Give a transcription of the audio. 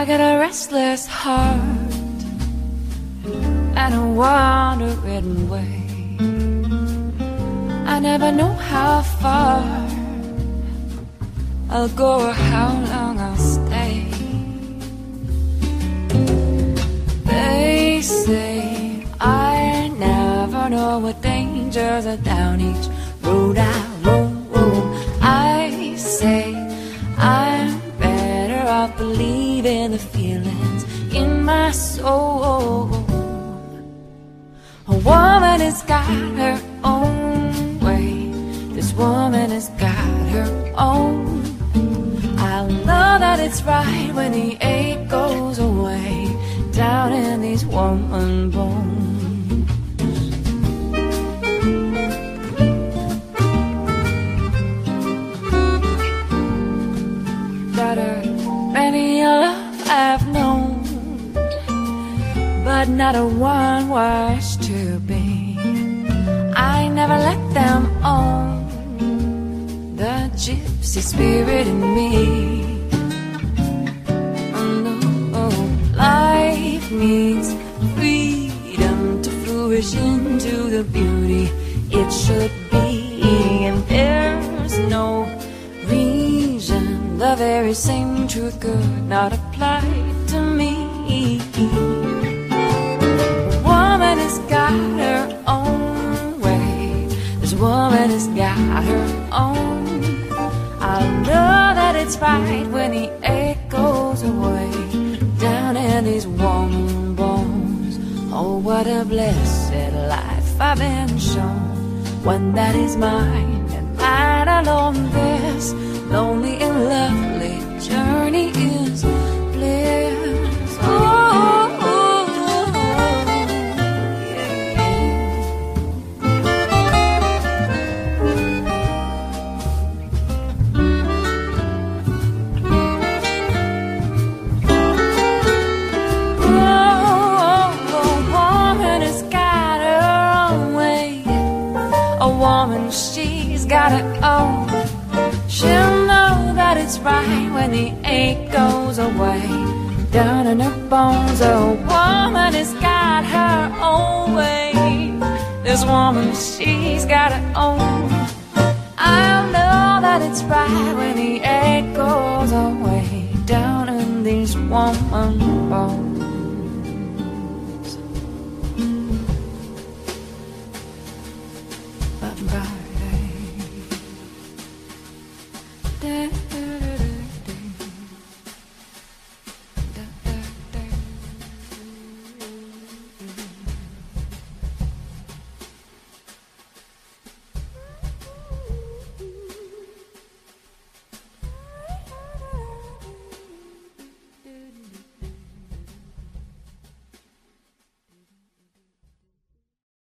I got a restless heart and a wandering way. I never know how far I'll go or how long I'll stay. They say I never know what dangers are down each road I roam. I say I'm better off believing the feelings in my soul. A woman has got her own way. This woman has got her own. I know that it's right when the ache goes away down in these woman bones. Got her many a love I've known, but not a one was to be. I never let them own the gypsy spirit in me. Oh life needs freedom to flourish into the beauty it should very same truth could not apply to me. A woman has got her own way. This woman has got her own. I know that it's right when the ache goes away down in these warm bones. Oh, what a blessed life I've been shown. One that is mine and mine alone. This lonely and lovely she's got her own. She'll know that it's right when the ache goes away. Down in her bones, a woman has got her own way. This woman, she's got her own. I'll know that it's right when the ache goes away. Down in these woman bones.